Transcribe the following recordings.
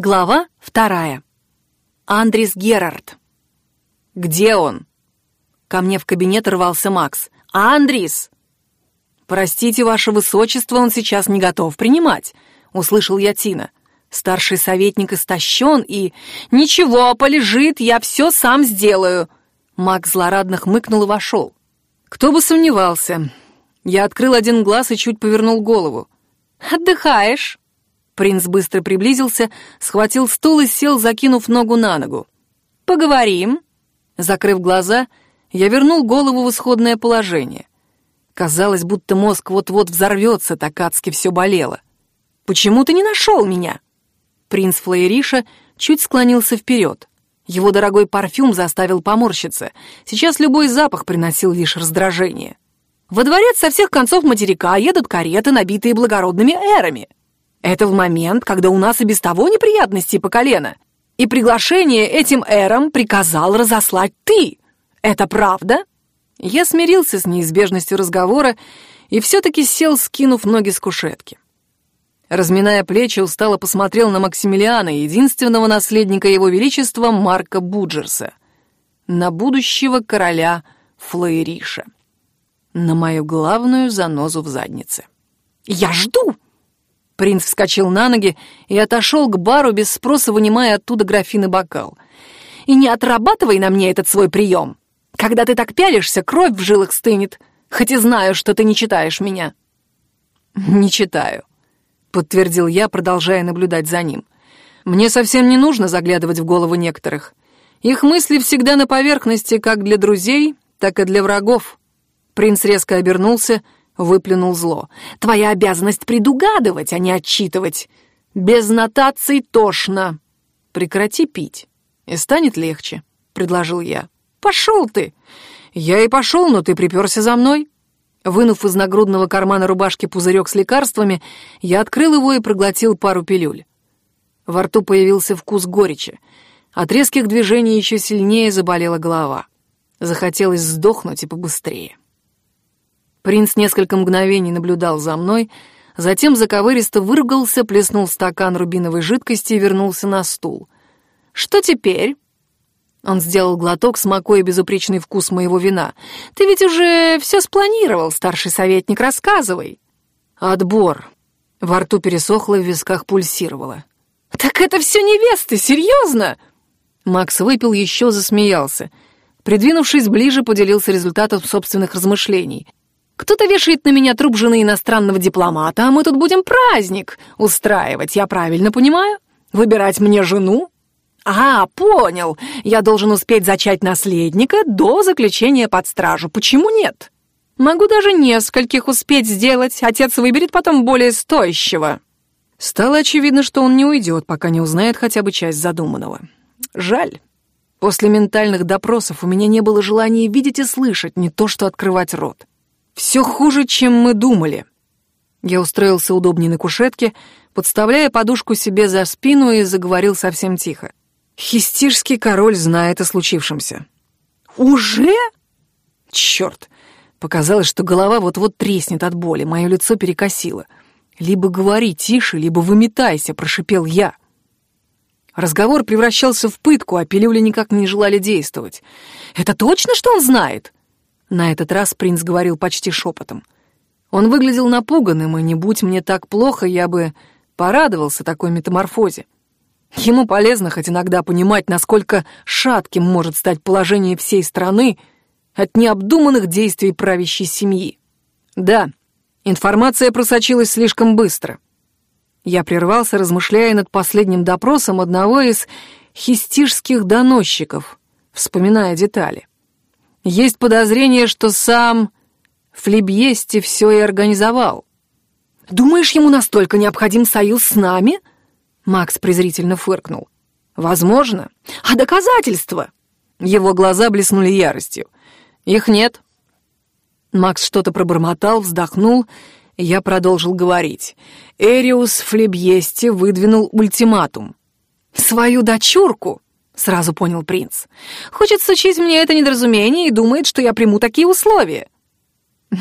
Глава вторая. Андрис Герард. «Где он?» Ко мне в кабинет рвался Макс. «Андрис!» «Простите, ваше высочество, он сейчас не готов принимать», — услышал я Тина. Старший советник истощен и... «Ничего, полежит, я все сам сделаю!» Макс злорадно хмыкнул и вошел. Кто бы сомневался. Я открыл один глаз и чуть повернул голову. «Отдыхаешь?» Принц быстро приблизился, схватил стул и сел, закинув ногу на ногу. «Поговорим». Закрыв глаза, я вернул голову в исходное положение. Казалось, будто мозг вот-вот взорвется, так адски все болело. «Почему ты не нашел меня?» Принц Флоериша чуть склонился вперед. Его дорогой парфюм заставил поморщиться. Сейчас любой запах приносил лишь раздражение. Во дворец со всех концов материка едут кареты, набитые благородными эрами. Это в момент, когда у нас и без того неприятности по колено. И приглашение этим эрам приказал разослать ты. Это правда?» Я смирился с неизбежностью разговора и все-таки сел, скинув ноги с кушетки. Разминая плечи, устало посмотрел на Максимилиана, единственного наследника его величества Марка Буджерса, на будущего короля Флоериша, на мою главную занозу в заднице. «Я жду!» Принц вскочил на ноги и отошел к бару, без спроса вынимая оттуда графин и бокал. «И не отрабатывай на мне этот свой прием. Когда ты так пялишься, кровь в жилах стынет, хоть и знаю, что ты не читаешь меня». «Не читаю», — подтвердил я, продолжая наблюдать за ним. «Мне совсем не нужно заглядывать в голову некоторых. Их мысли всегда на поверхности как для друзей, так и для врагов». Принц резко обернулся — выплюнул зло. «Твоя обязанность предугадывать, а не отчитывать. Без нотаций тошно. Прекрати пить, и станет легче», — предложил я. «Пошел ты!» «Я и пошел, но ты приперся за мной». Вынув из нагрудного кармана рубашки пузырек с лекарствами, я открыл его и проглотил пару пилюль. Во рту появился вкус горечи. От резких движений еще сильнее заболела голова. Захотелось сдохнуть и побыстрее. Принц несколько мгновений наблюдал за мной, затем заковыристо выругался, плеснул стакан рубиновой жидкости и вернулся на стул. «Что теперь?» Он сделал глоток, смакуя безупречный вкус моего вина. «Ты ведь уже все спланировал, старший советник, рассказывай». «Отбор». Во рту пересохло, в висках пульсировало. «Так это все невесты, серьезно?» Макс выпил, еще засмеялся. Придвинувшись ближе, поделился результатом собственных размышлений. Кто-то вешает на меня труп жены иностранного дипломата, а мы тут будем праздник устраивать, я правильно понимаю? Выбирать мне жену? А, понял. Я должен успеть зачать наследника до заключения под стражу. Почему нет? Могу даже нескольких успеть сделать. Отец выберет потом более стоящего. Стало очевидно, что он не уйдет, пока не узнает хотя бы часть задуманного. Жаль. После ментальных допросов у меня не было желания видеть и слышать, не то что открывать рот. Все хуже, чем мы думали. Я устроился удобнее на кушетке, подставляя подушку себе за спину и заговорил совсем тихо. Хистишский король знает о случившемся. «Уже?» Черт! Показалось, что голова вот-вот треснет от боли, мое лицо перекосило. «Либо говори тише, либо выметайся», — прошипел я. Разговор превращался в пытку, а пилюли никак не желали действовать. «Это точно, что он знает?» На этот раз принц говорил почти шепотом. Он выглядел напуганным, и не будь мне так плохо, я бы порадовался такой метаморфозе. Ему полезно хоть иногда понимать, насколько шатким может стать положение всей страны от необдуманных действий правящей семьи. Да, информация просочилась слишком быстро. Я прервался, размышляя над последним допросом одного из хистишских доносчиков, вспоминая детали. Есть подозрение, что сам Флебьести все и организовал. «Думаешь, ему настолько необходим союз с нами?» Макс презрительно фыркнул. «Возможно. А доказательства?» Его глаза блеснули яростью. «Их нет». Макс что-то пробормотал, вздохнул, я продолжил говорить. Эриус Флебьести выдвинул ультиматум. «Свою дочурку Сразу понял принц. Хочет сучить мне это недоразумение и думает, что я приму такие условия.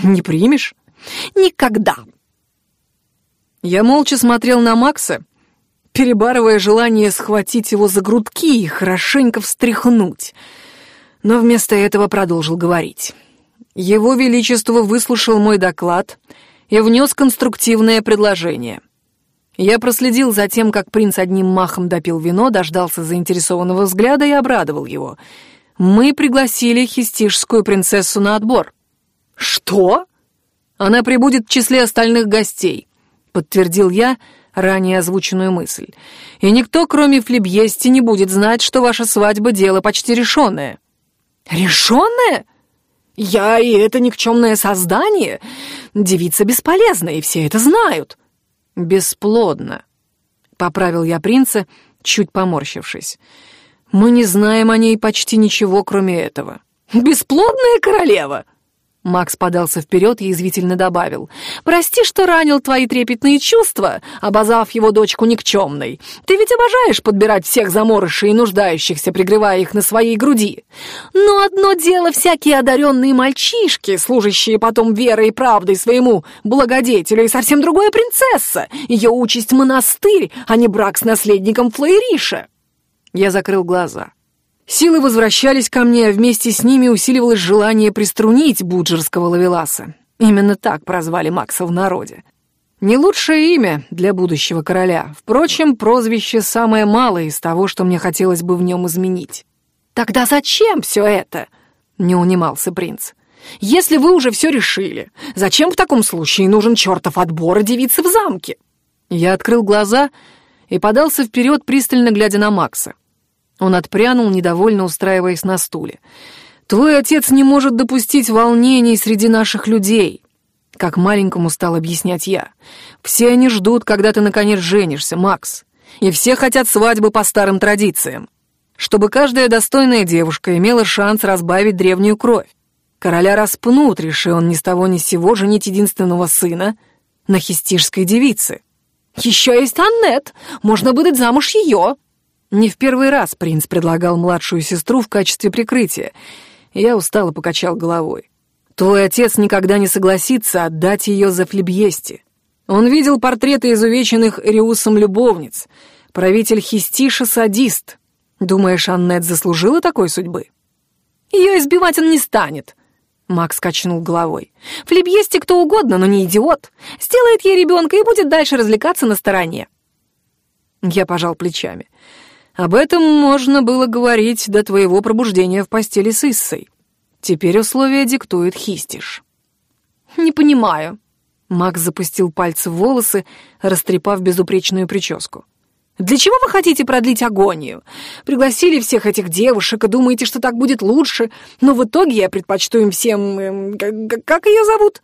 Не примешь? Никогда. Я молча смотрел на Макса. перебарывая желание схватить его за грудки и хорошенько встряхнуть. Но вместо этого продолжил говорить. Его Величество выслушал мой доклад и внес конструктивное предложение. Я проследил за тем, как принц одним махом допил вино, дождался заинтересованного взгляда и обрадовал его. Мы пригласили хистишскую принцессу на отбор. «Что?» «Она прибудет в числе остальных гостей», — подтвердил я ранее озвученную мысль. «И никто, кроме Флебьести, не будет знать, что ваша свадьба — дело почти решенное». «Решенное? Я и это никчемное создание? Девица бесполезна, и все это знают». «Бесплодно», — поправил я принца, чуть поморщившись. «Мы не знаем о ней почти ничего, кроме этого». «Бесплодная королева!» Макс подался вперед и язвительно добавил. «Прости, что ранил твои трепетные чувства, обозвав его дочку никчемной. Ты ведь обожаешь подбирать всех заморышей и нуждающихся, пригревая их на своей груди. Но одно дело всякие одаренные мальчишки, служащие потом верой и правдой своему благодетелю, и совсем другое принцесса. Ее участь монастырь, а не брак с наследником Флейриша». Я закрыл глаза. Силы возвращались ко мне, а вместе с ними усиливалось желание приструнить буджерского лавеласа. Именно так прозвали Макса в народе. Не лучшее имя для будущего короля. Впрочем, прозвище самое малое из того, что мне хотелось бы в нем изменить. «Тогда зачем все это?» — не унимался принц. «Если вы уже все решили, зачем в таком случае нужен чертов отбор девицы в замке?» Я открыл глаза и подался вперед, пристально глядя на Макса. Он отпрянул, недовольно устраиваясь на стуле. «Твой отец не может допустить волнений среди наших людей», — как маленькому стал объяснять я. «Все они ждут, когда ты, наконец, женишься, Макс. И все хотят свадьбы по старым традициям. Чтобы каждая достойная девушка имела шанс разбавить древнюю кровь. Короля распнут, решил он ни с того ни с сего женить единственного сына на хистишской девице. «Еще есть Аннет, можно выдать замуж ее», не в первый раз принц предлагал младшую сестру в качестве прикрытия. Я устало покачал головой. Твой отец никогда не согласится отдать ее за флебьести. Он видел портреты изувеченных Риусом любовниц. Правитель Хистиша — садист. Думаешь, Аннет заслужила такой судьбы? Ее избивать он не станет. Макс качнул головой. Флебьести кто угодно, но не идиот. Сделает ей ребенка и будет дальше развлекаться на стороне. Я пожал плечами. Об этом можно было говорить до твоего пробуждения в постели с Иссой. Теперь условия диктует Хистиш. Не понимаю. Макс запустил пальцы в волосы, растрепав безупречную прическу. «Для чего вы хотите продлить агонию? Пригласили всех этих девушек и думаете, что так будет лучше, но в итоге я предпочту им всем... Эм, как ее зовут?»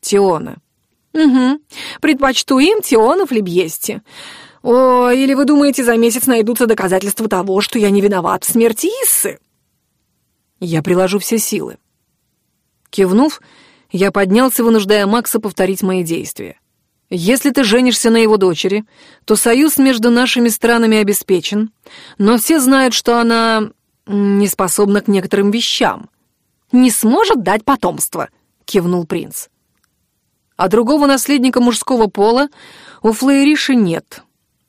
«Теона». «Угу. Предпочту им Теона Флебьести. «О, или вы думаете, за месяц найдутся доказательства того, что я не виноват в смерти Иссы?» «Я приложу все силы». Кивнув, я поднялся, вынуждая Макса повторить мои действия. «Если ты женишься на его дочери, то союз между нашими странами обеспечен, но все знают, что она не способна к некоторым вещам. Не сможет дать потомство», — кивнул принц. «А другого наследника мужского пола у Флейриши нет»,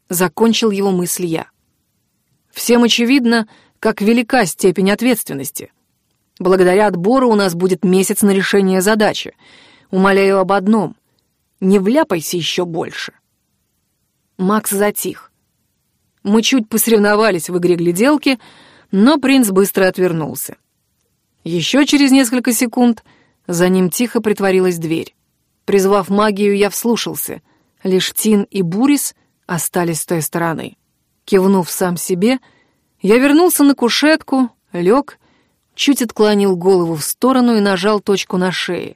Закончил его мысль я. Всем очевидно, как велика степень ответственности. Благодаря отбору у нас будет месяц на решение задачи. Умоляю об одном — не вляпайся еще больше. Макс затих. Мы чуть посоревновались в игре гляделки, но принц быстро отвернулся. Еще через несколько секунд за ним тихо притворилась дверь. Призвав магию, я вслушался. Лишь Тин и Бурис остались с той стороны. Кивнув сам себе, я вернулся на кушетку, лег, чуть отклонил голову в сторону и нажал точку на шее.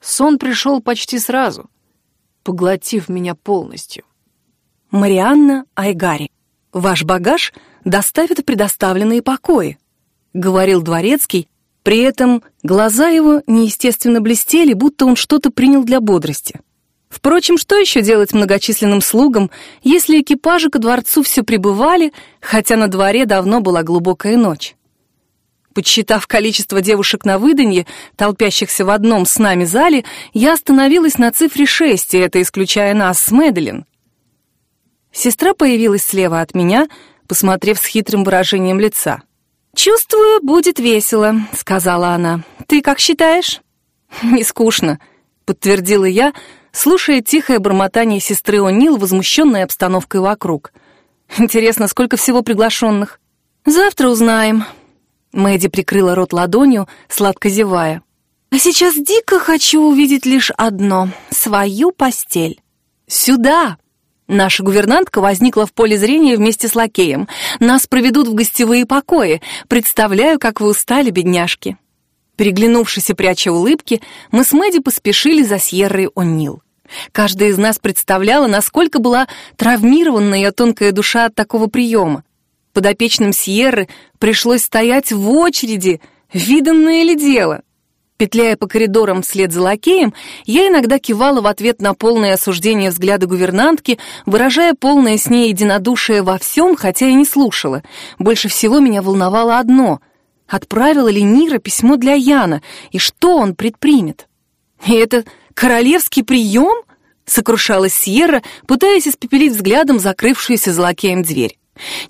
Сон пришел почти сразу, поглотив меня полностью. «Марианна Айгари, ваш багаж доставят предоставленные покои», — говорил дворецкий, при этом глаза его неестественно блестели, будто он что-то принял для бодрости. Впрочем, что еще делать многочисленным слугам, если экипажи ко дворцу все прибывали, хотя на дворе давно была глубокая ночь? Подсчитав количество девушек на выданье, толпящихся в одном с нами зале, я остановилась на цифре шесть, и это исключая нас с Мэдалин. Сестра появилась слева от меня, посмотрев с хитрым выражением лица. «Чувствую, будет весело», — сказала она. «Ты как считаешь?» «Не скучно», — подтвердила я, слушая тихое бормотание сестры О'Нил, возмущенной обстановкой вокруг. «Интересно, сколько всего приглашенных?» «Завтра узнаем». Мэдди прикрыла рот ладонью, сладко зевая. «А сейчас дико хочу увидеть лишь одно — свою постель». «Сюда!» Наша гувернантка возникла в поле зрения вместе с лакеем. Нас проведут в гостевые покои. Представляю, как вы устали, бедняжки. Переглянувшись и пряча улыбки, мы с Мэдди поспешили за Сьеррой О'Нил. Каждая из нас представляла, насколько была травмирована ее тонкая душа от такого приема. Подопечным Сьерры пришлось стоять в очереди, виданное ли дело. Петляя по коридорам вслед за лакеем, я иногда кивала в ответ на полное осуждение взгляда гувернантки, выражая полное с ней единодушие во всем, хотя и не слушала. Больше всего меня волновало одно — отправила ли Нира письмо для Яна, и что он предпримет? И это королевский прием? Сокрушалась Сьерра, пытаясь испепелить взглядом закрывшуюся за дверь.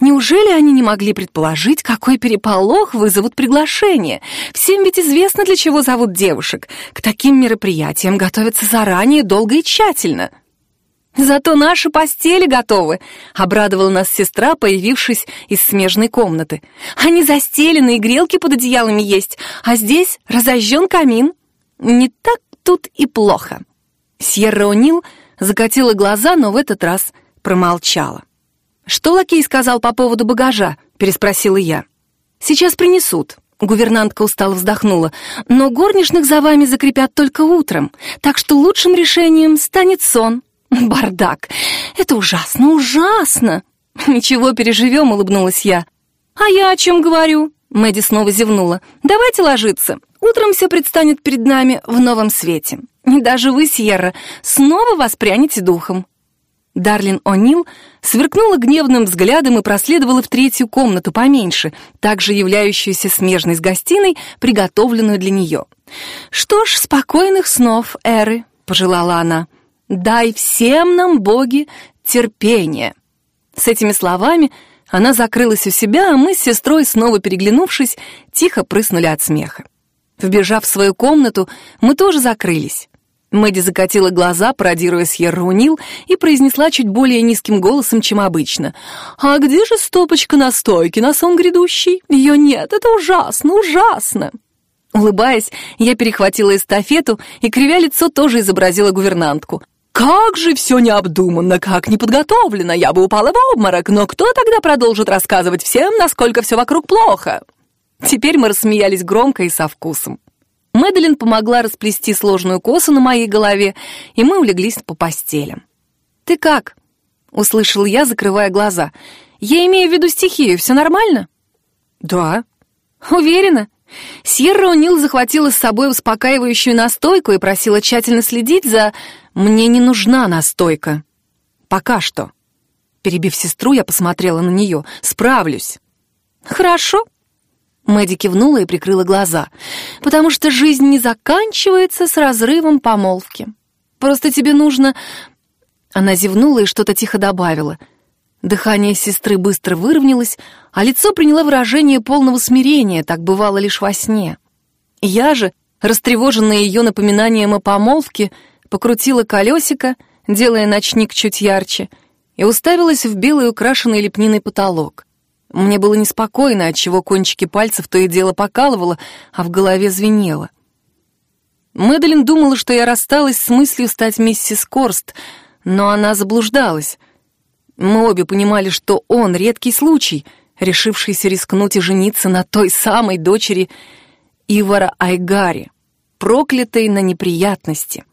Неужели они не могли предположить, какой переполох вызовут приглашение? Всем ведь известно, для чего зовут девушек. К таким мероприятиям готовятся заранее, долго и тщательно. «Зато наши постели готовы», — обрадовала нас сестра, появившись из смежной комнаты. «Они застелены и грелки под одеялами есть, а здесь разожжен камин. Не так тут и плохо». Сьерра О'Нил закатила глаза, но в этот раз промолчала. «Что лакей сказал по поводу багажа?» — переспросила я. «Сейчас принесут». Гувернантка устало вздохнула. «Но горничных за вами закрепят только утром, так что лучшим решением станет сон». «Бардак! Это ужасно, ужасно!» «Ничего, переживем», — улыбнулась я. «А я о чем говорю?» Мэдди снова зевнула. «Давайте ложиться. Утром все предстанет перед нами в новом свете. И даже вы, Сьерра, снова воспрянете духом». Дарлин О'Нил сверкнула гневным взглядом и проследовала в третью комнату поменьше, также являющуюся смежной с гостиной, приготовленную для нее. «Что ж, спокойных снов, Эры», — пожелала она. «Дай всем нам, боги, терпение». С этими словами она закрылась у себя, а мы с сестрой, снова переглянувшись, тихо прыснули от смеха. Вбежав в свою комнату, мы тоже закрылись. Мэдди закатила глаза, пародируя Сьерру Нил, и произнесла чуть более низким голосом, чем обычно. «А где же стопочка настойки на сон грядущий? Ее нет, это ужасно, ужасно!» Улыбаясь, я перехватила эстафету и, кривя лицо, тоже изобразила гувернантку. «Как же все необдуманно, как неподготовлено! Я бы упала в обморок, но кто тогда продолжит рассказывать всем, насколько все вокруг плохо?» Теперь мы рассмеялись громко и со вкусом. Мэдалин помогла расплести сложную косу на моей голове, и мы улеглись по постелям. «Ты как?» — услышал я, закрывая глаза. «Я имею в виду стихию, все нормально?» «Да». «Уверена?» Сьерра О'Нил захватила с собой успокаивающую настойку и просила тщательно следить за... «Мне не нужна настойка. Пока что». Перебив сестру, я посмотрела на нее. «Справлюсь». «Хорошо», Мэдди кивнула и прикрыла глаза. «Потому что жизнь не заканчивается с разрывом помолвки. Просто тебе нужно...» Она зевнула и что-то тихо добавила. Дыхание сестры быстро выровнялось, а лицо приняло выражение полного смирения, так бывало лишь во сне. Я же, растревоженная ее напоминанием о помолвке, покрутила колесико, делая ночник чуть ярче, и уставилась в белый украшенный лепниной потолок. Мне было неспокойно, отчего кончики пальцев то и дело покалывало, а в голове звенело. Мэдалин думала, что я рассталась с мыслью стать миссис Корст, но она заблуждалась. Мы обе понимали, что он — редкий случай, решившийся рискнуть и жениться на той самой дочери Ивара Айгари, проклятой на неприятности.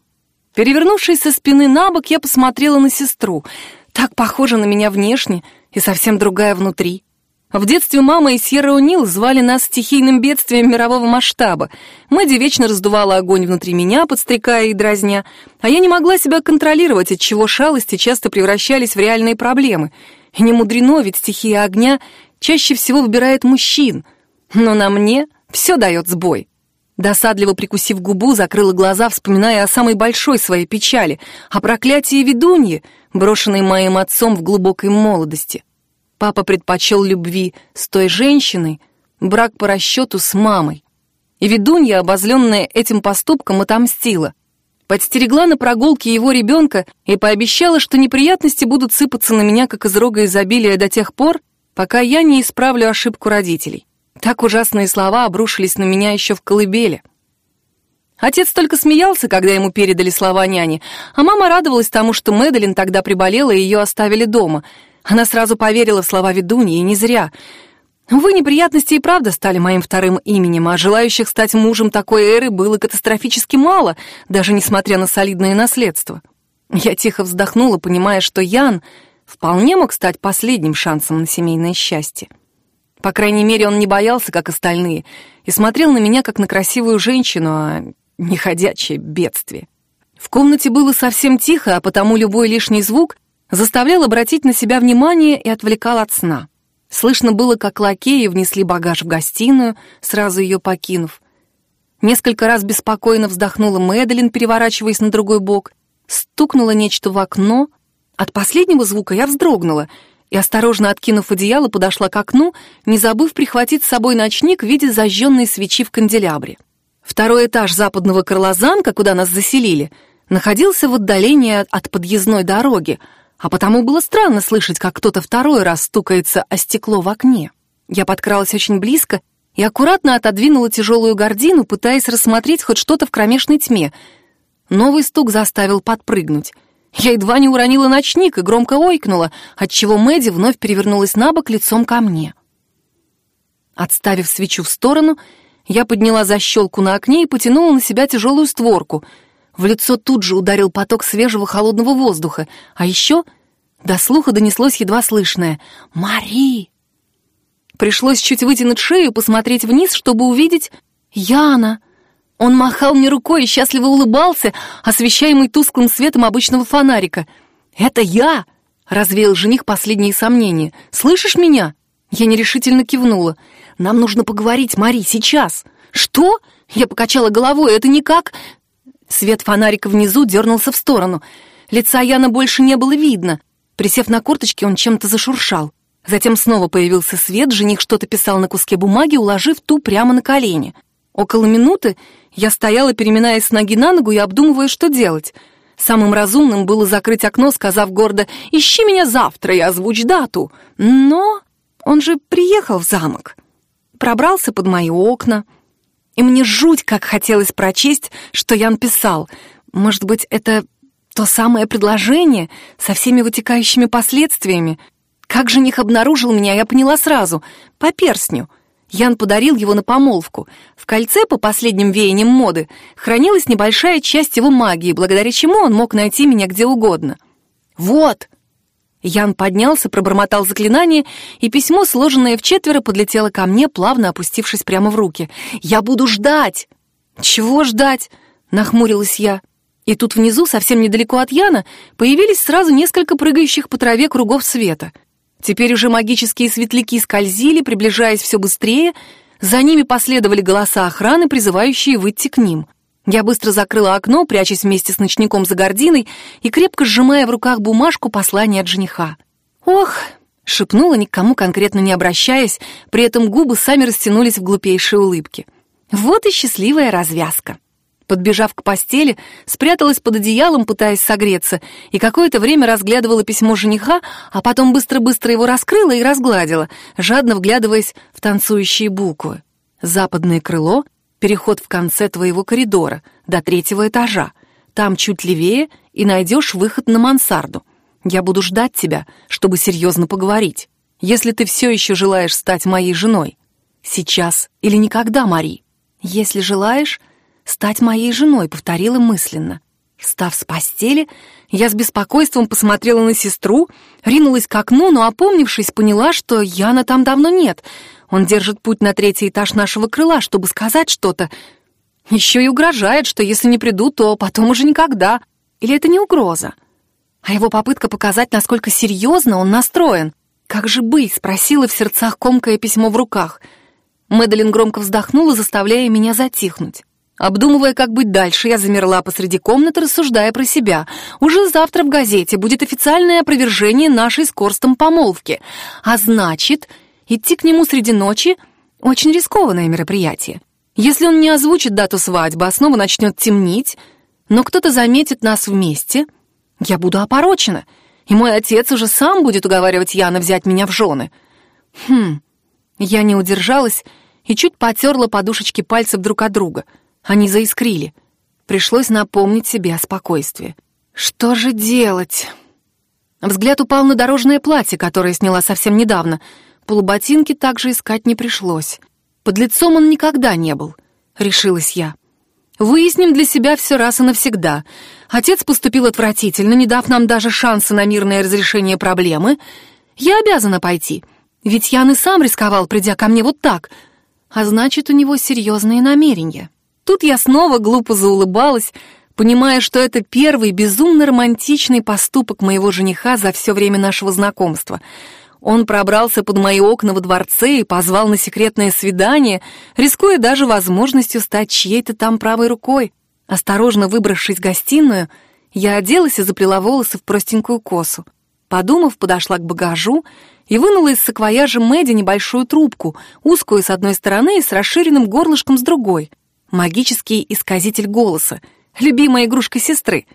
Перевернувшись со спины на бок, я посмотрела на сестру. Так похожа на меня внешне и совсем другая внутри. В детстве мама и Сьерра О'Нил звали нас стихийным бедствием мирового масштаба. Мэдди вечно раздувала огонь внутри меня, подстрекая и дразня, а я не могла себя контролировать, отчего шалости часто превращались в реальные проблемы. И не мудрено, ведь стихия огня чаще всего выбирает мужчин. Но на мне все дает сбой. Досадливо прикусив губу, закрыла глаза, вспоминая о самой большой своей печали, о проклятии ведуньи, брошенный моим отцом в глубокой молодости. Папа предпочел любви с той женщиной, брак по расчету с мамой. И ведунья, обозленная этим поступком, отомстила. Подстерегла на прогулке его ребенка и пообещала, что неприятности будут сыпаться на меня, как из рога изобилия, до тех пор, пока я не исправлю ошибку родителей. Так ужасные слова обрушились на меня еще в колыбели. Отец только смеялся, когда ему передали слова няни, а мама радовалась тому, что Мэдалин тогда приболела и ее оставили дома. Она сразу поверила в слова ведуньи, и не зря. Увы, неприятности и правда стали моим вторым именем, а желающих стать мужем такой эры было катастрофически мало, даже несмотря на солидное наследство. Я тихо вздохнула, понимая, что Ян вполне мог стать последним шансом на семейное счастье. По крайней мере, он не боялся, как остальные, и смотрел на меня, как на красивую женщину, а не ходячее бедствие. В комнате было совсем тихо, а потому любой лишний звук заставлял обратить на себя внимание и отвлекал от сна. Слышно было, как лакеи внесли багаж в гостиную, сразу ее покинув. Несколько раз беспокойно вздохнула Мэдалин, переворачиваясь на другой бок. Стукнуло нечто в окно. От последнего звука я вздрогнула — и, осторожно откинув одеяло, подошла к окну, не забыв прихватить с собой ночник в виде зажженной свечи в канделябре. Второй этаж западного крыла замка, куда нас заселили, находился в отдалении от подъездной дороги, а потому было странно слышать, как кто-то второй раз стукается о стекло в окне. Я подкралась очень близко и аккуратно отодвинула тяжелую гордину, пытаясь рассмотреть хоть что-то в кромешной тьме. Новый стук заставил подпрыгнуть. Я едва не уронила ночник и громко ойкнула, отчего Мэдди вновь перевернулась на бок лицом ко мне. Отставив свечу в сторону, я подняла защелку на окне и потянула на себя тяжелую створку. В лицо тут же ударил поток свежего холодного воздуха, а еще до слуха донеслось едва слышное «Мари!». Пришлось чуть вытянуть шею и посмотреть вниз, чтобы увидеть Яна — он махал мне рукой и счастливо улыбался, освещаемый тусклым светом обычного фонарика. «Это я!» — развеял жених последние сомнения. «Слышишь меня?» Я нерешительно кивнула. «Нам нужно поговорить, Мари, сейчас!» «Что?» — я покачала головой. «Это никак...» Свет фонарика внизу дернулся в сторону. Лица Яна больше не было видно. Присев на корточки, он чем-то зашуршал. Затем снова появился свет, жених что-то писал на куске бумаги, уложив ту прямо на колени. Около минуты я стояла, переминаясь с ноги на ногу и обдумывая, что делать. Самым разумным было закрыть окно, сказав гордо «Ищи меня завтра и озвучь дату». Но он же приехал в замок, пробрался под мои окна. И мне жуть как хотелось прочесть, что Ян писал. Может быть, это то самое предложение со всеми вытекающими последствиями. Как жених обнаружил меня, я поняла сразу. По перстню — Ян подарил его на помолвку. В кольце, по последним веяниям моды, хранилась небольшая часть его магии, благодаря чему он мог найти меня где угодно. «Вот!» Ян поднялся, пробормотал заклинание, и письмо, сложенное в четверо, подлетело ко мне, плавно опустившись прямо в руки. «Я буду ждать!» «Чего ждать?» — нахмурилась я. И тут внизу, совсем недалеко от Яна, появились сразу несколько прыгающих по траве кругов света — Теперь уже магические светляки скользили, приближаясь все быстрее. За ними последовали голоса охраны, призывающие выйти к ним. Я быстро закрыла окно, прячась вместе с ночником за гординой и крепко сжимая в руках бумажку послания от жениха. «Ох!» — шепнула, никому конкретно не обращаясь, при этом губы сами растянулись в глупейшей улыбке. «Вот и счастливая развязка!» Подбежав к постели, спряталась под одеялом, пытаясь согреться, и какое-то время разглядывала письмо жениха, а потом быстро-быстро его раскрыла и разгладила, жадно вглядываясь в танцующие буквы. Западное крыло, переход в конце твоего коридора, до третьего этажа. Там чуть левее, и найдешь выход на мансарду. Я буду ждать тебя, чтобы серьезно поговорить. Если ты все еще желаешь стать моей женой. Сейчас или никогда, Мари. Если желаешь, стать моей женой», — повторила мысленно. Встав с постели, я с беспокойством посмотрела на сестру, ринулась к окну, но, опомнившись, поняла, что Яна там давно нет. Он держит путь на третий этаж нашего крыла, чтобы сказать что-то. Еще и угрожает, что если не приду, то потом уже никогда. Или это не угроза? А его попытка показать, насколько серьезно он настроен. «Как же быть?» — спросила в сердцах комкое письмо в руках. Мэдалин громко вздохнула, заставляя меня затихнуть. Обдумывая, как быть дальше, я замерла посреди комнаты, рассуждая про себя. Уже завтра в газете будет официальное опровержение нашей с помолвки. А значит, идти к нему среди ночи — очень рискованное мероприятие. Если он не озвучит дату свадьбы, а снова начнет темнить, но кто-то заметит нас вместе, я буду опорочена, и мой отец уже сам будет уговаривать Яна взять меня в жены. Хм, я не удержалась и чуть потерла подушечки пальцев друг от друга — они заискрили. Пришлось напомнить себе о спокойствии. Что же делать? Взгляд упал на дорожное платье, которое сняла совсем недавно. Полуботинки также искать не пришлось. Под лицом он никогда не был, решилась я. Выясним для себя все раз и навсегда. Отец поступил отвратительно, не дав нам даже шанса на мирное разрешение проблемы. Я обязана пойти, ведь Ян и сам рисковал, придя ко мне вот так. А значит, у него серьезные намерения. Тут я снова глупо заулыбалась, понимая, что это первый безумно романтичный поступок моего жениха за все время нашего знакомства. Он пробрался под мои окна во дворце и позвал на секретное свидание, рискуя даже возможностью стать чьей-то там правой рукой. Осторожно выбравшись в гостиную, я оделась и заплела волосы в простенькую косу. Подумав, подошла к багажу и вынула из саквояжа Мэдди небольшую трубку, узкую с одной стороны и с расширенным горлышком с другой — магический исказитель голоса, любимая игрушка сестры.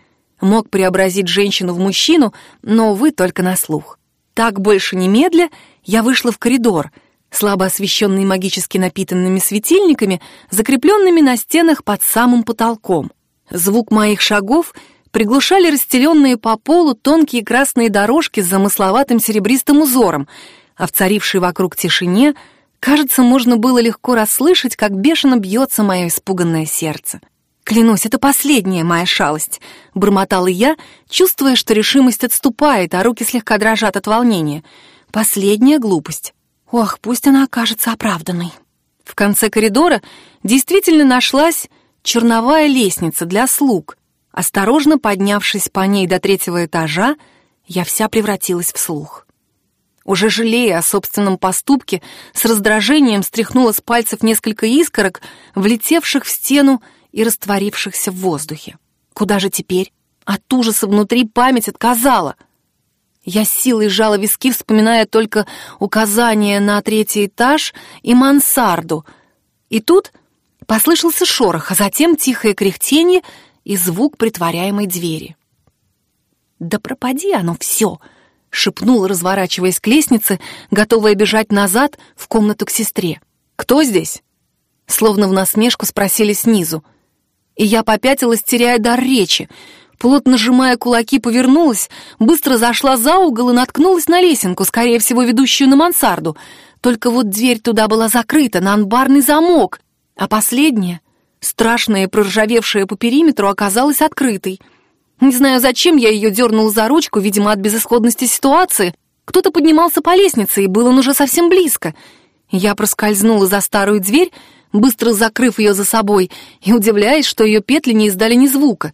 Мог преобразить женщину в мужчину, но, увы, только на слух. Так больше немедля я вышла в коридор, слабо освещенный магически напитанными светильниками, закрепленными на стенах под самым потолком. Звук моих шагов приглушали расстеленные по полу тонкие красные дорожки с замысловатым серебристым узором, а в царившей вокруг тишине — Кажется, можно было легко расслышать, как бешено бьется мое испуганное сердце. «Клянусь, это последняя моя шалость», — бормотала я, чувствуя, что решимость отступает, а руки слегка дрожат от волнения. «Последняя глупость. Ох, пусть она окажется оправданной». В конце коридора действительно нашлась черновая лестница для слуг. Осторожно поднявшись по ней до третьего этажа, я вся превратилась в слух. Уже жалея о собственном поступке, с раздражением стряхнула с пальцев несколько искорок, влетевших в стену и растворившихся в воздухе. Куда же теперь? От ужаса внутри память отказала. Я силой сжала виски, вспоминая только указание на третий этаж и мансарду. И тут послышался шорох, а затем тихое кряхтение и звук притворяемой двери. «Да пропади оно все!» — шепнул, разворачиваясь к лестнице, готовая бежать назад в комнату к сестре. «Кто здесь?» Словно в насмешку спросили снизу. И я попятилась, теряя дар речи. Плотно сжимая кулаки, повернулась, быстро зашла за угол и наткнулась на лесенку, скорее всего, ведущую на мансарду. Только вот дверь туда была закрыта, на анбарный замок. А последняя, страшная и проржавевшая по периметру, оказалась открытой — не знаю, зачем я ее дернул за ручку, видимо, от безысходности ситуации. Кто-то поднимался по лестнице, и был он уже совсем близко. Я проскользнула за старую дверь, быстро закрыв ее за собой, и удивляясь, что ее петли не издали ни звука.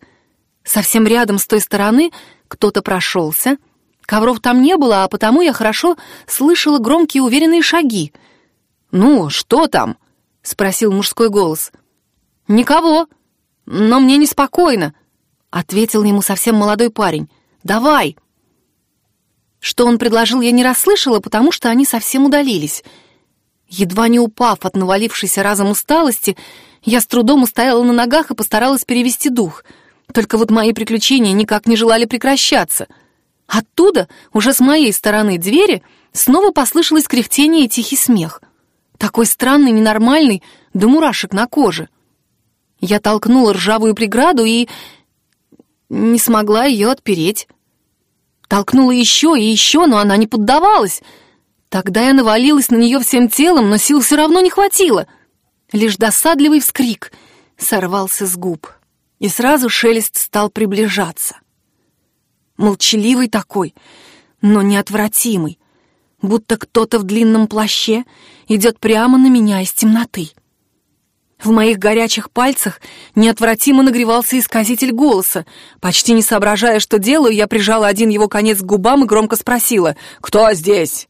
Совсем рядом с той стороны кто-то прошелся. Ковров там не было, а потому я хорошо слышала громкие уверенные шаги. «Ну, что там?» — спросил мужской голос. «Никого, но мне неспокойно», Ответил ему совсем молодой парень. «Давай!» Что он предложил, я не расслышала, потому что они совсем удалились. Едва не упав от навалившейся разом усталости, я с трудом устояла на ногах и постаралась перевести дух. Только вот мои приключения никак не желали прекращаться. Оттуда, уже с моей стороны двери, снова послышалось кряхтение и тихий смех. Такой странный, ненормальный, до мурашек на коже. Я толкнула ржавую преграду и не смогла ее отпереть. Толкнула еще и еще, но она не поддавалась. Тогда я навалилась на нее всем телом, но сил все равно не хватило. Лишь досадливый вскрик сорвался с губ, и сразу шелест стал приближаться. Молчаливый такой, но неотвратимый, будто кто-то в длинном плаще идет прямо на меня из темноты. В моих горячих пальцах неотвратимо нагревался исказитель голоса. Почти не соображая, что делаю, я прижала один его конец к губам и громко спросила «Кто здесь?».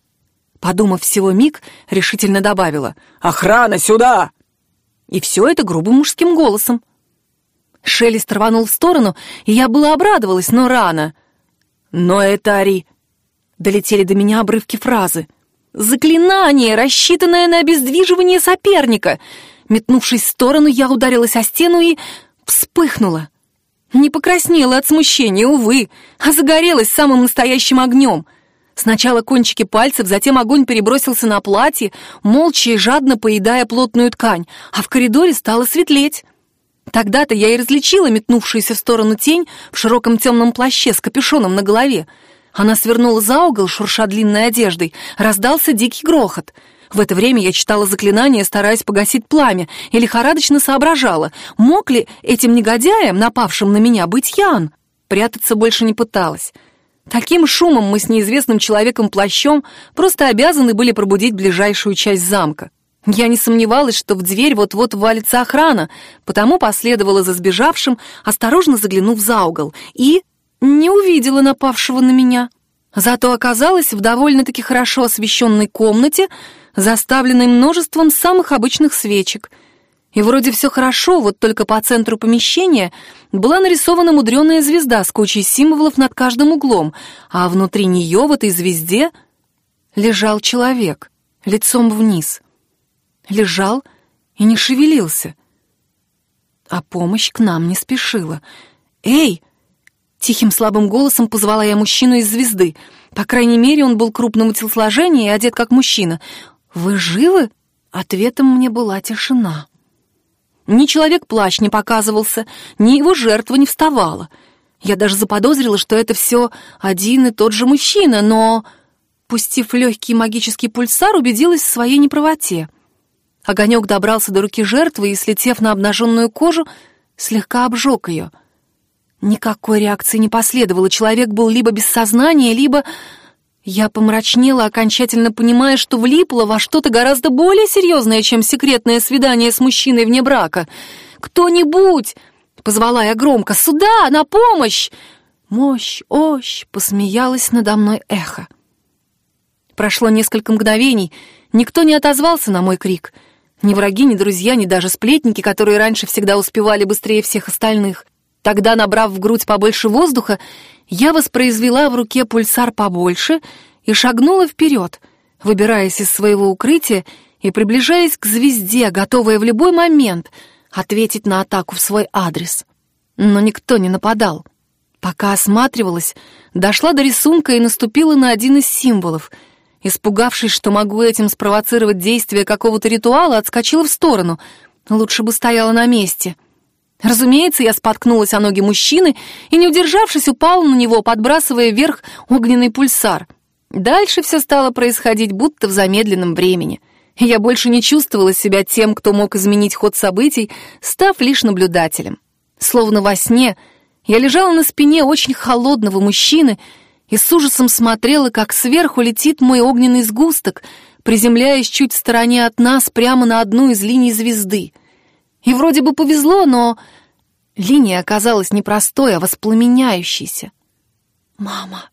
Подумав всего миг, решительно добавила «Охрана, сюда!». И все это грубым мужским голосом. Шелест рванул в сторону, и я была обрадовалась, но рано. «Но это Ари!» Долетели до меня обрывки фразы. «Заклинание, рассчитанное на обездвиживание соперника!» Метнувшись в сторону, я ударилась о стену и вспыхнула. Не покраснела от смущения, увы, а загорелась самым настоящим огнем. Сначала кончики пальцев, затем огонь перебросился на платье, молча и жадно поедая плотную ткань, а в коридоре стало светлеть. Тогда-то я и различила метнувшуюся в сторону тень в широком темном плаще с капюшоном на голове. Она свернула за угол, шурша длинной одеждой, раздался дикий грохот — в это время я читала заклинание, стараясь погасить пламя, и лихорадочно соображала, мог ли этим негодяям, напавшим на меня, быть Ян. Прятаться больше не пыталась. Таким шумом мы с неизвестным человеком-плащом просто обязаны были пробудить ближайшую часть замка. Я не сомневалась, что в дверь вот-вот валится охрана, потому последовала за сбежавшим, осторожно заглянув за угол, и не увидела напавшего на меня. Зато оказалась в довольно-таки хорошо освещенной комнате, заставленной множеством самых обычных свечек. И вроде все хорошо, вот только по центру помещения была нарисована мудреная звезда с кучей символов над каждым углом, а внутри нее, в этой звезде, лежал человек, лицом вниз. Лежал и не шевелился. А помощь к нам не спешила. «Эй!» Тихим слабым голосом позвала я мужчину из звезды. По крайней мере, он был крупного телосложения и одет как мужчина. «Вы живы?» Ответом мне была тишина. Ни человек-плащ не показывался, ни его жертва не вставала. Я даже заподозрила, что это все один и тот же мужчина, но, пустив легкий магический пульсар, убедилась в своей неправоте. Огонек добрался до руки жертвы и, слетев на обнаженную кожу, слегка обжег ее. Никакой реакции не последовало. Человек был либо без сознания, либо я помрачнела, окончательно понимая, что влипла во что-то гораздо более серьезное, чем секретное свидание с мужчиной вне брака. «Кто-нибудь!» — позвала я громко. «Сюда! На помощь!» «Мощь! Ощ!» — посмеялась надо мной эхо. Прошло несколько мгновений, никто не отозвался на мой крик. Ни враги, ни друзья, ни даже сплетники, которые раньше всегда успевали быстрее всех остальных. Тогда, набрав в грудь побольше воздуха, я воспроизвела в руке пульсар побольше и шагнула вперед, выбираясь из своего укрытия и приближаясь к звезде, готовая в любой момент ответить на атаку в свой адрес. Но никто не нападал. Пока осматривалась, дошла до рисунка и наступила на один из символов. Испугавшись, что могу этим спровоцировать действие какого-то ритуала, отскочила в сторону. Лучше бы стояла на месте — Разумеется, я споткнулась о ноги мужчины и, не удержавшись, упала на него, подбрасывая вверх огненный пульсар. Дальше все стало происходить будто в замедленном времени. Я больше не чувствовала себя тем, кто мог изменить ход событий, став лишь наблюдателем. Словно во сне я лежала на спине очень холодного мужчины и с ужасом смотрела, как сверху летит мой огненный сгусток, приземляясь чуть в стороне от нас прямо на одну из линий звезды — и вроде бы повезло, но линия оказалась не простой, а воспламеняющейся. «Мама!»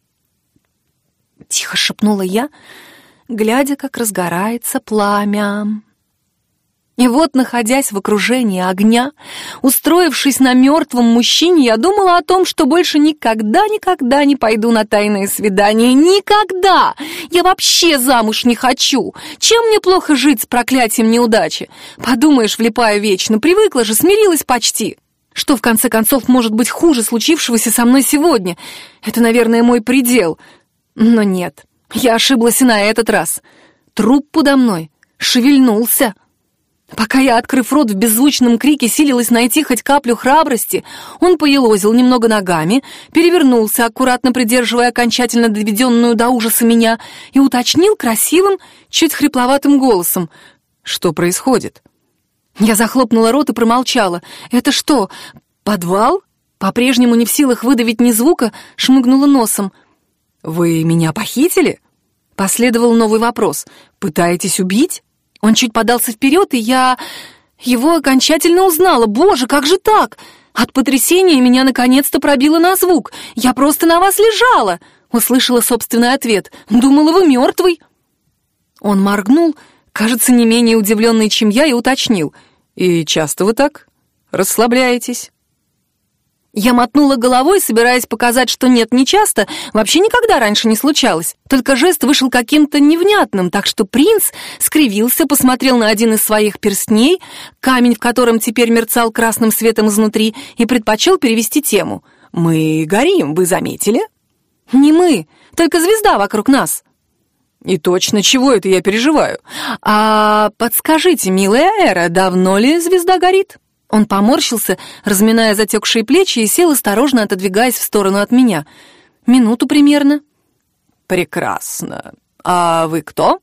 — тихо шепнула я, глядя, как разгорается пламя. И вот, находясь в окружении огня, устроившись на мертвом мужчине, я думала о том, что больше никогда-никогда не пойду на тайное свидание. Никогда! Я вообще замуж не хочу! Чем мне плохо жить с проклятием неудачи? Подумаешь, влипаю вечно, привыкла же, смирилась почти. Что, в конце концов, может быть хуже случившегося со мной сегодня? Это, наверное, мой предел. Но нет, я ошиблась и на этот раз. Труп подо мной шевельнулся. Пока я, открыв рот в беззвучном крике, силилась найти хоть каплю храбрости, он поелозил немного ногами, перевернулся, аккуратно придерживая окончательно доведенную до ужаса меня, и уточнил красивым, чуть хрипловатым голосом. «Что происходит?» Я захлопнула рот и промолчала. «Это что, подвал?» По-прежнему не в силах выдавить ни звука, шмыгнула носом. «Вы меня похитили?» Последовал новый вопрос. «Пытаетесь убить?» Он чуть подался вперед, и я его окончательно узнала. Боже, как же так? От потрясения меня наконец-то пробило на звук. Я просто на вас лежала. Услышала собственный ответ. Думала, вы мертвый. Он моргнул, кажется, не менее удивленный, чем я, и уточнил. И часто вы так расслабляетесь?» Я мотнула головой, собираясь показать, что нет, не часто, вообще никогда раньше не случалось. Только жест вышел каким-то невнятным, так что принц скривился, посмотрел на один из своих перстней, камень в котором теперь мерцал красным светом изнутри, и предпочел перевести тему. «Мы горим, вы заметили?» «Не мы, только звезда вокруг нас». «И точно, чего это я переживаю?» «А подскажите, милая Эра, давно ли звезда горит?» Он поморщился, разминая затекшие плечи, и сел, осторожно отодвигаясь в сторону от меня. «Минуту примерно». «Прекрасно. А вы кто?»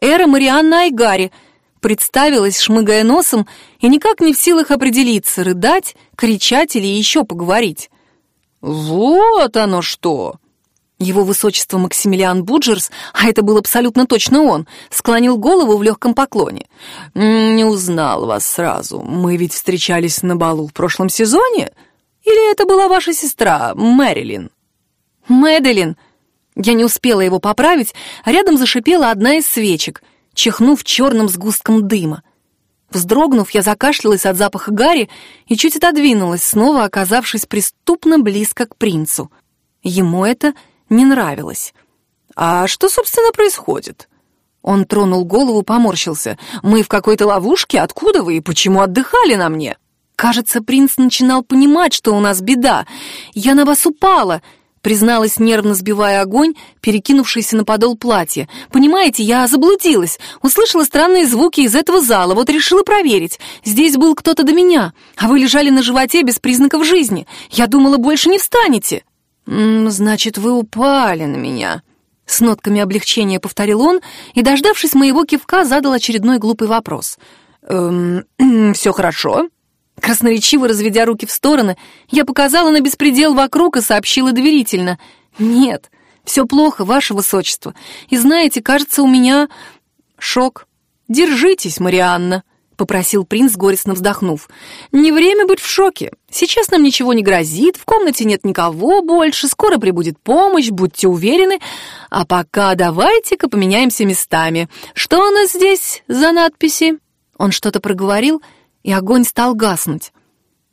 «Эра Марианна Айгари», представилась, шмыгая носом, и никак не в силах определиться, рыдать, кричать или еще поговорить. «Вот оно что!» Его высочество Максимилиан Буджерс, а это был абсолютно точно он, склонил голову в легком поклоне. «Не узнал вас сразу. Мы ведь встречались на балу в прошлом сезоне? Или это была ваша сестра, Мэрилин?» «Мэдалин!» Я не успела его поправить, а рядом зашипела одна из свечек, чихнув черным сгустком дыма. Вздрогнув, я закашлялась от запаха гари и чуть отодвинулась, снова оказавшись преступно близко к принцу. Ему это не нравилось. «А что, собственно, происходит?» Он тронул голову, поморщился. «Мы в какой-то ловушке? Откуда вы и почему отдыхали на мне?» «Кажется, принц начинал понимать, что у нас беда. Я на вас упала!» Призналась, нервно сбивая огонь, перекинувшийся на подол платья. «Понимаете, я заблудилась. Услышала странные звуки из этого зала, вот решила проверить. Здесь был кто-то до меня, а вы лежали на животе без признаков жизни. Я думала, больше не встанете». «Значит, вы упали на меня», — с нотками облегчения повторил он и, дождавшись моего кивка, задал очередной глупый вопрос. «Эм, все хорошо?» Красноречиво разведя руки в стороны, я показала на беспредел вокруг и сообщила доверительно. «Нет, все плохо, ваше высочество. И знаете, кажется, у меня шок. Держитесь, Марианна» попросил принц, горестно вздохнув. «Не время быть в шоке. Сейчас нам ничего не грозит, в комнате нет никого больше, скоро прибудет помощь, будьте уверены. А пока давайте-ка поменяемся местами. Что у нас здесь за надписи?» Он что-то проговорил, и огонь стал гаснуть.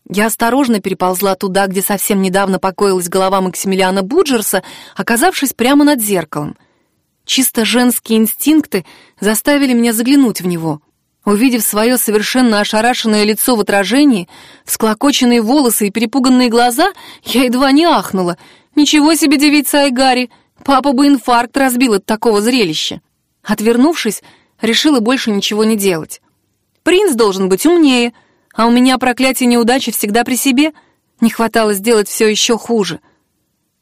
Я осторожно переползла туда, где совсем недавно покоилась голова Максимилиана Буджерса, оказавшись прямо над зеркалом. Чисто женские инстинкты заставили меня заглянуть в него — Увидев свое совершенно ошарашенное лицо в отражении, всклокоченные волосы и перепуганные глаза, я едва не ахнула. Ничего себе девица Айгари! Папа бы инфаркт разбил от такого зрелища. Отвернувшись, решила больше ничего не делать. Принц должен быть умнее, а у меня проклятие неудачи всегда при себе. Не хватало сделать все еще хуже.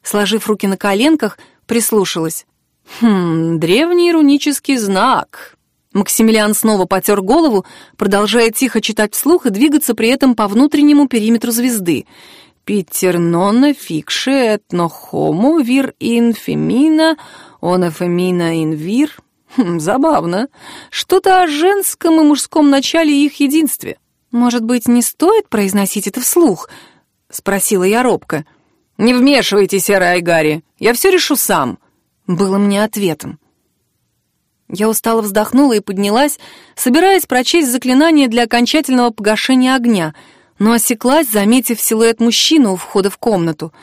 Сложив руки на коленках, прислушалась. «Хм, древний рунический знак», Максимилиан снова потер голову, продолжая тихо читать вслух и двигаться при этом по внутреннему периметру звезды. «Питер нонна фикше этно хомо вир ин фемина, он фемина ин вир». Хм, забавно. Что-то о женском и мужском начале их единстве. «Может быть, не стоит произносить это вслух?» — спросила я робко. «Не вмешивайтесь, Эра Айгари, я все решу сам», — было мне ответом. Я устало вздохнула и поднялась, собираясь прочесть заклинание для окончательного погашения огня, но осеклась, заметив силуэт мужчины у входа в комнату.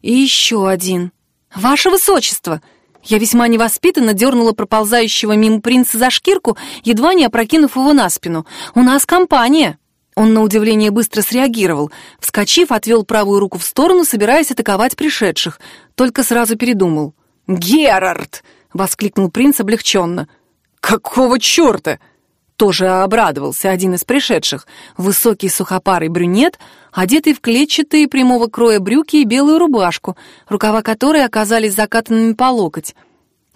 И еще один. «Ваше высочество!» Я весьма невоспитанно дернула проползающего мимо принца за шкирку, едва не опрокинув его на спину. «У нас компания!» Он на удивление быстро среагировал. Вскочив, отвел правую руку в сторону, собираясь атаковать пришедших. Только сразу передумал. «Герард!» — воскликнул принц облегченно. «Какого черта?» Тоже обрадовался один из пришедших. Высокий сухопарый брюнет, одетый в клетчатые прямого кроя брюки и белую рубашку, рукава которой оказались закатанными по локоть.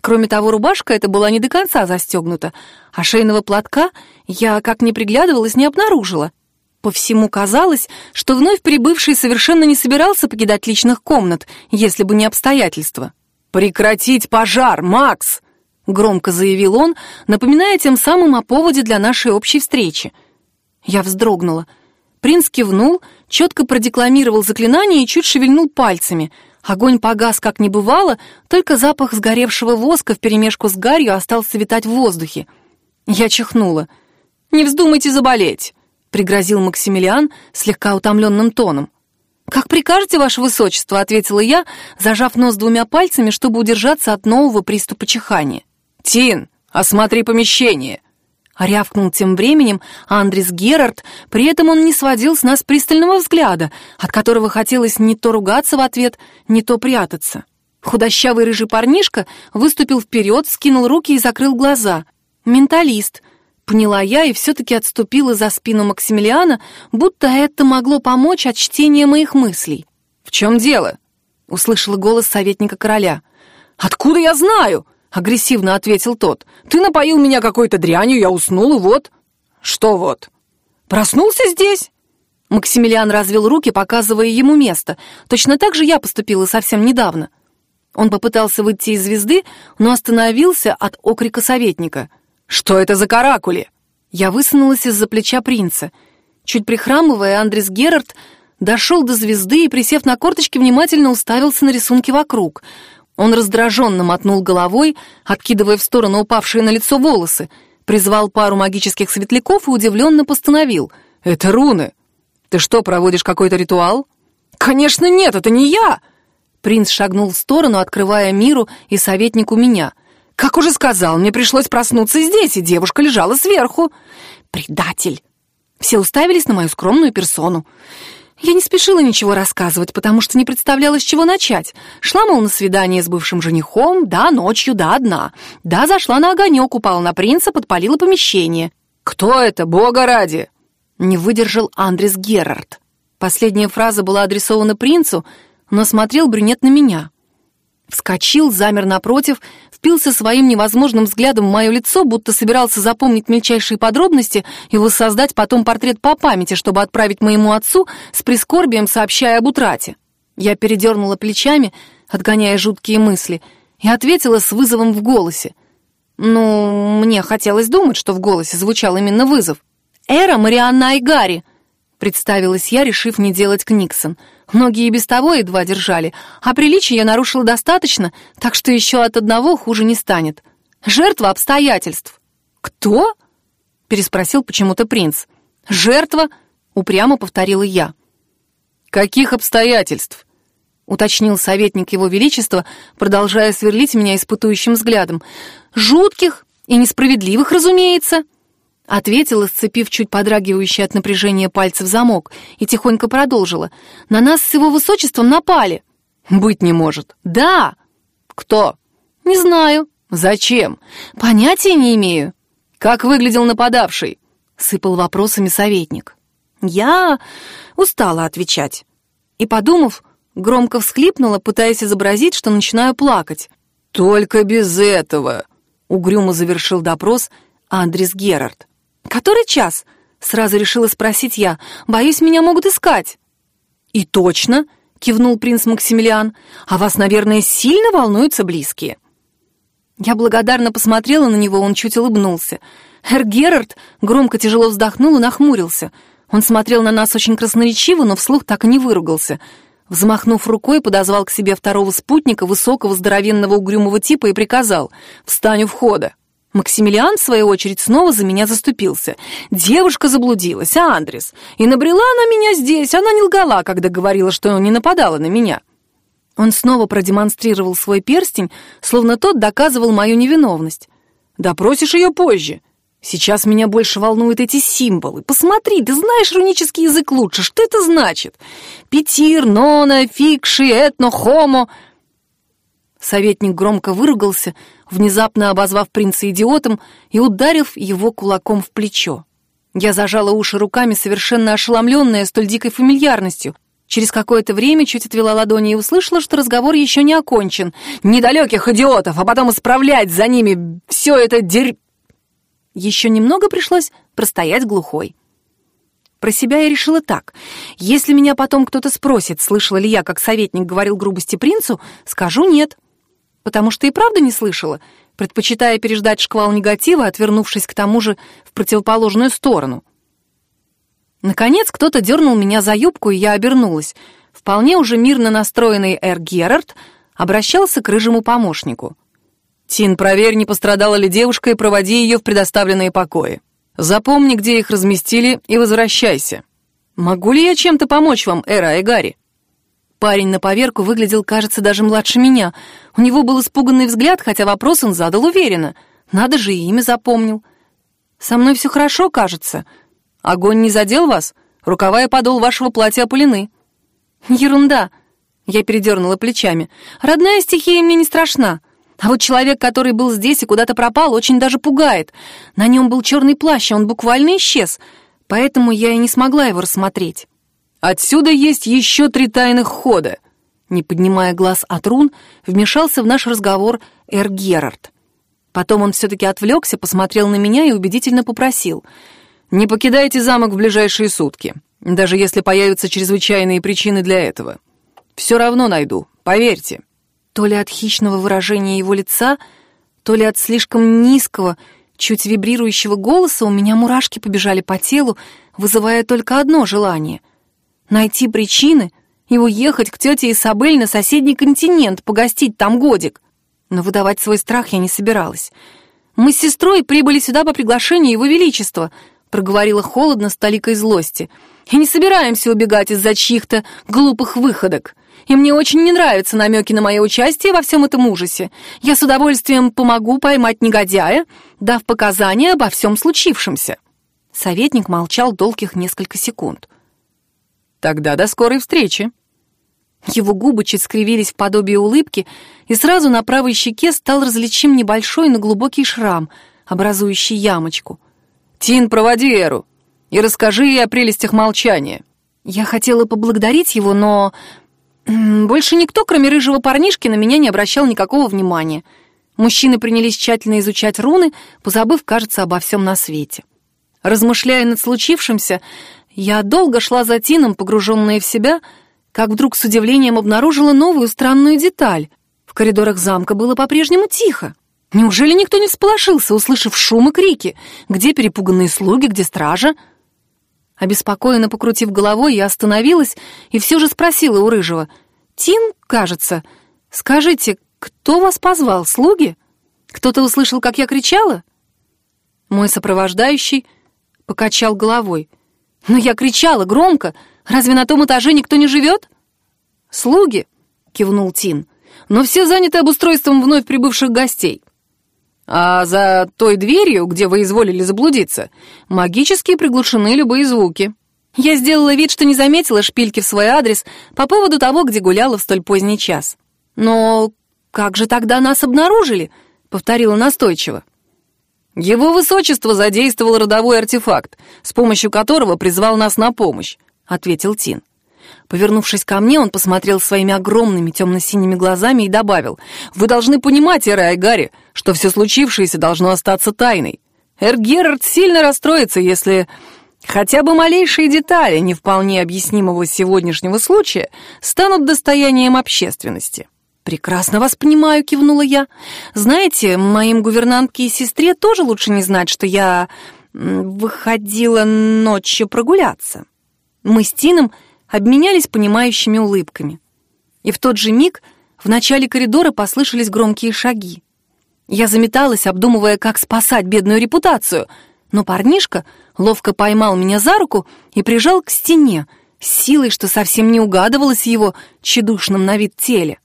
Кроме того, рубашка эта была не до конца застегнута, а шейного платка я, как ни приглядывалась, не обнаружила. По всему казалось, что вновь прибывший совершенно не собирался покидать личных комнат, если бы не обстоятельства. «Прекратить пожар, Макс!» — громко заявил он, напоминая тем самым о поводе для нашей общей встречи. Я вздрогнула. Принц кивнул, четко продекламировал заклинание и чуть шевельнул пальцами. Огонь погас, как не бывало, только запах сгоревшего воска вперемешку с гарью остался витать в воздухе. Я чихнула. «Не вздумайте заболеть!» пригрозил Максимилиан слегка утомленным тоном. «Как прикажете, ваше высочество», — ответила я, зажав нос двумя пальцами, чтобы удержаться от нового приступа чихания. «Тин, осмотри помещение!» Рявкнул тем временем Андрис Герард, при этом он не сводил с нас пристального взгляда, от которого хотелось не то ругаться в ответ, не то прятаться. Худощавый рыжий парнишка выступил вперед, скинул руки и закрыл глаза. «Менталист», — поняла я и все-таки отступила за спину Максимилиана, будто это могло помочь от чтения моих мыслей. «В чем дело?» — услышала голос советника короля. «Откуда я знаю?» агрессивно ответил тот. «Ты напоил меня какой-то дрянью, я уснул, и вот...» «Что вот?» «Проснулся здесь?» Максимилиан развел руки, показывая ему место. Точно так же я поступила совсем недавно. Он попытался выйти из звезды, но остановился от окрика советника. «Что это за каракули?» Я высунулась из-за плеча принца. Чуть прихрамывая, Андрес Герард дошел до звезды и, присев на корточки, внимательно уставился на рисунки вокруг — он раздраженно мотнул головой, откидывая в сторону упавшие на лицо волосы, призвал пару магических светляков и удивленно постановил. «Это руны. Ты что, проводишь какой-то ритуал?» «Конечно нет, это не я!» Принц шагнул в сторону, открывая миру и советнику меня. «Как уже сказал, мне пришлось проснуться здесь, и девушка лежала сверху. Предатель!» Все уставились на мою скромную персону. Я не спешила ничего рассказывать, потому что не представляла, с чего начать. Шла, мол, на свидание с бывшим женихом, да, ночью, да, одна. Да, зашла на огонек, упала на принца, подпалила помещение. «Кто это, бога ради?» Не выдержал Андрес Герард. Последняя фраза была адресована принцу, но смотрел брюнет на меня. Вскочил, замер напротив, впился своим невозможным взглядом в мое лицо, будто собирался запомнить мельчайшие подробности и воссоздать потом портрет по памяти, чтобы отправить моему отцу с прискорбием, сообщая об утрате. Я передернула плечами, отгоняя жуткие мысли, и ответила с вызовом в голосе. Ну, мне хотелось думать, что в голосе звучал именно вызов. «Эра Марианна Айгари!» Представилась я, решив не делать Книксон. Ноги и без того едва держали, а приличие я нарушила достаточно, так что еще от одного хуже не станет. Жертва обстоятельств. «Кто?» — переспросил почему-то принц. «Жертва?» — упрямо повторила я. «Каких обстоятельств?» — уточнил советник его величества, продолжая сверлить меня испытующим взглядом. «Жутких и несправедливых, разумеется!» Ответила, сцепив чуть подрагивающий от напряжения пальцев замок, и тихонько продолжила. «На нас с его высочеством напали!» «Быть не может!» «Да!» «Кто?» «Не знаю». «Зачем?» «Понятия не имею». «Как выглядел нападавший?» Сыпал вопросами советник. Я устала отвечать. И, подумав, громко всхлипнула, пытаясь изобразить, что начинаю плакать. «Только без этого!» — угрюмо завершил допрос Андрис Герард. «Который час?» — сразу решила спросить я. «Боюсь, меня могут искать». «И точно!» — кивнул принц Максимилиан. «А вас, наверное, сильно волнуются близкие». Я благодарно посмотрела на него, он чуть улыбнулся. Эр Герард громко тяжело вздохнул и нахмурился. Он смотрел на нас очень красноречиво, но вслух так и не выругался. Взмахнув рукой, подозвал к себе второго спутника, высокого, здоровенного, угрюмого типа, и приказал «Встань у входа». Максимилиан, в свою очередь, снова за меня заступился. Девушка заблудилась, а Андрес. И набрела она меня здесь, она не лгала, когда говорила, что не нападала на меня. Он снова продемонстрировал свой перстень, словно тот доказывал мою невиновность. «Допросишь ее позже. Сейчас меня больше волнуют эти символы. Посмотри, ты знаешь рунический язык лучше. Что это значит? Петир, нона, фикши, этно, хомо...» Советник громко выругался, внезапно обозвав принца идиотом и ударив его кулаком в плечо. Я зажала уши руками, совершенно ошеломленная столь дикой фамильярностью. Через какое-то время чуть отвела ладони и услышала, что разговор еще не окончен. «Недалеких идиотов, а потом исправлять за ними все это дерь...» Еще немного пришлось простоять глухой. Про себя я решила так. Если меня потом кто-то спросит, слышала ли я, как советник говорил грубости принцу, скажу «нет» потому что и правда не слышала, предпочитая переждать шквал негатива, отвернувшись к тому же в противоположную сторону. Наконец кто-то дернул меня за юбку, и я обернулась. Вполне уже мирно настроенный Эр Герард обращался к рыжему помощнику. «Тин, проверь, не пострадала ли девушка, и проводи ее в предоставленные покои». Запомни, где их разместили, и возвращайся. Могу ли я чем-то помочь вам, Эра и Гарри? Парень на поверку выглядел, кажется, даже младше меня. У него был испуганный взгляд, хотя вопрос он задал уверенно. Надо же, имя запомнил. «Со мной все хорошо, кажется. Огонь не задел вас? Рукава и подол вашего платья опалены». «Ерунда!» Я передернула плечами. «Родная стихия мне не страшна. А вот человек, который был здесь и куда-то пропал, очень даже пугает. На нем был черный плащ, а он буквально исчез, поэтому я и не смогла его рассмотреть». «Отсюда есть еще три тайных хода», не поднимая глаз от рун, вмешался в наш разговор Эр Герард. Потом он все-таки отвлекся, посмотрел на меня и убедительно попросил. «Не покидайте замок в ближайшие сутки, даже если появятся чрезвычайные причины для этого. Все равно найду, поверьте». То ли от хищного выражения его лица, то ли от слишком низкого, чуть вибрирующего голоса у меня мурашки побежали по телу, вызывая только одно желание — найти причины и уехать к тете Исабель на соседний континент, погостить там годик но выдавать свой страх я не собиралась. «Мы с сестрой прибыли сюда по приглашению Его Величества», проговорила холодно с толикой злости. «И не собираемся убегать из-за чьих-то глупых выходок. И мне очень не нравятся намеки на мое участие во всем этом ужасе. Я с удовольствием помогу поймать негодяя, дав показания обо всем случившемся». Советник молчал долгих несколько секунд. «Тогда до скорой встречи», его губы чуть скривились в подобие улыбки, и сразу на правой щеке стал различим небольшой, но глубокий шрам, образующий ямочку. «Тин, проводи Эру и расскажи ей о прелестях молчания». Я хотела поблагодарить его, но... Больше никто, кроме рыжего парнишки, на меня не обращал никакого внимания. Мужчины принялись тщательно изучать руны, позабыв, кажется, обо всем на свете. Размышляя над случившимся, я долго шла за Тином, погруженная в себя — как вдруг с удивлением обнаружила новую странную деталь. В коридорах замка было по-прежнему тихо. Неужели никто не всполошился, услышав шум и крики? Где перепуганные слуги, где стража? Обеспокоенно покрутив головой, я остановилась и все же спросила у Рыжего. «Тин, кажется, скажите, кто вас позвал, слуги? Кто-то услышал, как я кричала?» Мой сопровождающий покачал головой. «Но я кричала громко, Разве на том этаже никто не живет?» «Слуги», — кивнул Тин, «но все заняты обустройством вновь прибывших гостей. А за той дверью, где вы изволили заблудиться, магически приглушены любые звуки». Я сделала вид, что не заметила шпильки в свой адрес по поводу того, где гуляла в столь поздний час. «Но как же тогда нас обнаружили?» — повторила настойчиво. «Его высочество задействовал родовой артефакт, с помощью которого призвал нас на помощь ответил Тин. Повернувшись ко мне, он посмотрел своими огромными темно-синими глазами и добавил, «Вы должны понимать, Эра Айгари, что все случившееся должно остаться тайной. Эр Герард сильно расстроится, если хотя бы малейшие детали не вполне объяснимого сегодняшнего случая станут достоянием общественности». «Прекрасно вас понимаю», — кивнула я. «Знаете, моим гувернантке и сестре тоже лучше не знать, что я выходила ночью прогуляться». Мы с Тином обменялись понимающими улыбками. И в тот же миг в начале коридора послышались громкие шаги. Я заметалась, обдумывая, как спасать бедную репутацию, но парнишка ловко поймал меня за руку и прижал к стене, силой, что совсем не угадывалось его тщедушном на вид теле.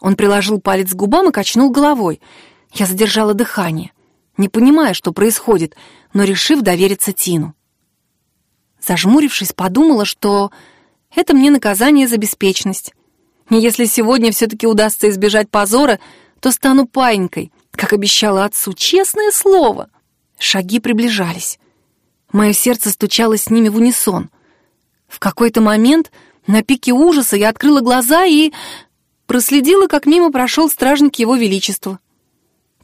Он приложил палец к губам и качнул головой. Я задержала дыхание, не понимая, что происходит, но решив довериться Тину. Зажмурившись, подумала, что это мне наказание за беспечность. Если сегодня все-таки удастся избежать позора, то стану паинькой, как обещала отцу, честное слово. Шаги приближались. Мое сердце стучало с ними в унисон. В какой-то момент на пике ужаса я открыла глаза и проследила, как мимо прошел стражник Его Величества.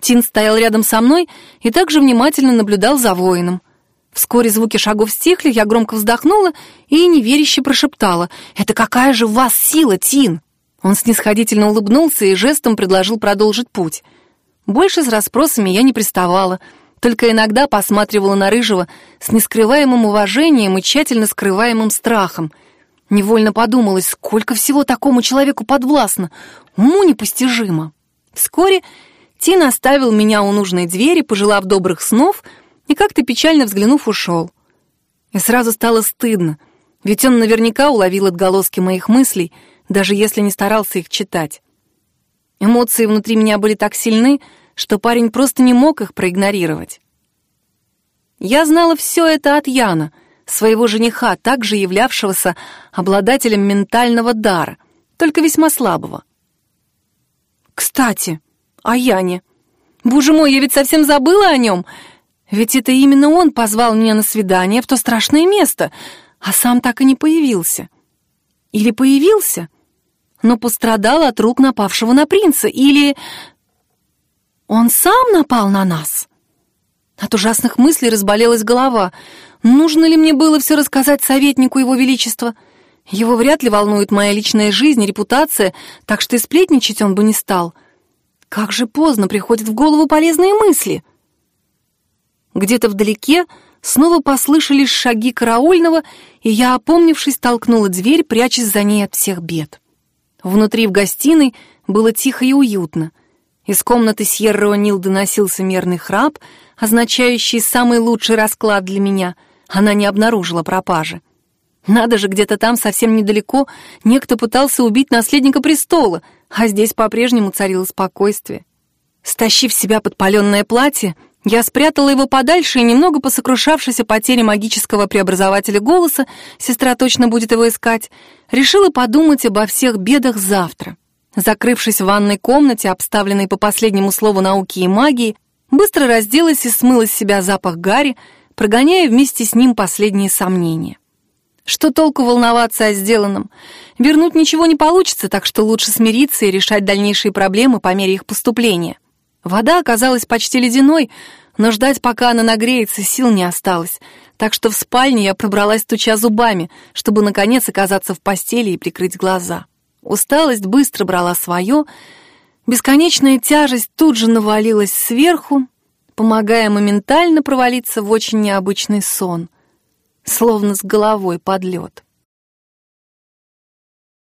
Тин стоял рядом со мной и также внимательно наблюдал за воином — Вскоре звуки шагов стихли, я громко вздохнула и неверяще прошептала. «Это какая же в вас сила, Тин?» Он снисходительно улыбнулся и жестом предложил продолжить путь. Больше с расспросами я не приставала, только иногда посматривала на Рыжего с нескрываемым уважением и тщательно скрываемым страхом. Невольно подумалось, сколько всего такому человеку подвластно, уму непостижимо. Вскоре Тин оставил меня у нужной двери, пожелав добрых снов — и как-то печально взглянув, ушел. И сразу стало стыдно, ведь он наверняка уловил отголоски моих мыслей, даже если не старался их читать. Эмоции внутри меня были так сильны, что парень просто не мог их проигнорировать. Я знала все это от Яна, своего жениха, также являвшегося обладателем ментального дара, только весьма слабого. Кстати, о Яне. Боже мой, я ведь совсем забыла о нем. Ведь это именно он позвал меня на свидание в то страшное место, а сам так и не появился. Или появился, но пострадал от рук напавшего на принца, или... Он сам напал на нас? От ужасных мыслей разболелась голова. Нужно ли мне было все рассказать советнику его величества? Его вряд ли волнует моя личная жизнь репутация, так что и сплетничать он бы не стал. Как же поздно приходят в голову полезные мысли. Где-то вдалеке снова послышались шаги караульного, и я, опомнившись, толкнула дверь, прячась за ней от всех бед. Внутри в гостиной было тихо и уютно. Из комнаты Сьерра Нил доносился мерный храп, означающий самый лучший расклад для меня. Она не обнаружила пропажи. Надо же, где-то там, совсем недалеко, некто пытался убить наследника престола, а здесь по-прежнему царило спокойствие. Стащив себя подпаленное платье, я спрятала его подальше и, немного посокрушавшись о потере магического преобразователя голоса, сестра точно будет его искать, решила подумать обо всех бедах завтра. Закрывшись в ванной комнате, обставленной по последнему слову науки и магии, быстро разделась и смыла с себя запах гари, прогоняя вместе с ним последние сомнения. Что толку волноваться о сделанном? Вернуть ничего не получится, так что лучше смириться и решать дальнейшие проблемы по мере их поступления. Вода оказалась почти ледяной, но ждать, пока она нагреется, сил не осталось, так что в спальне я пробралась, туча зубами, чтобы, наконец, оказаться в постели и прикрыть глаза. Усталость быстро брала свое, бесконечная тяжесть тут же навалилась сверху, помогая моментально провалиться в очень необычный сон, словно с головой под лед.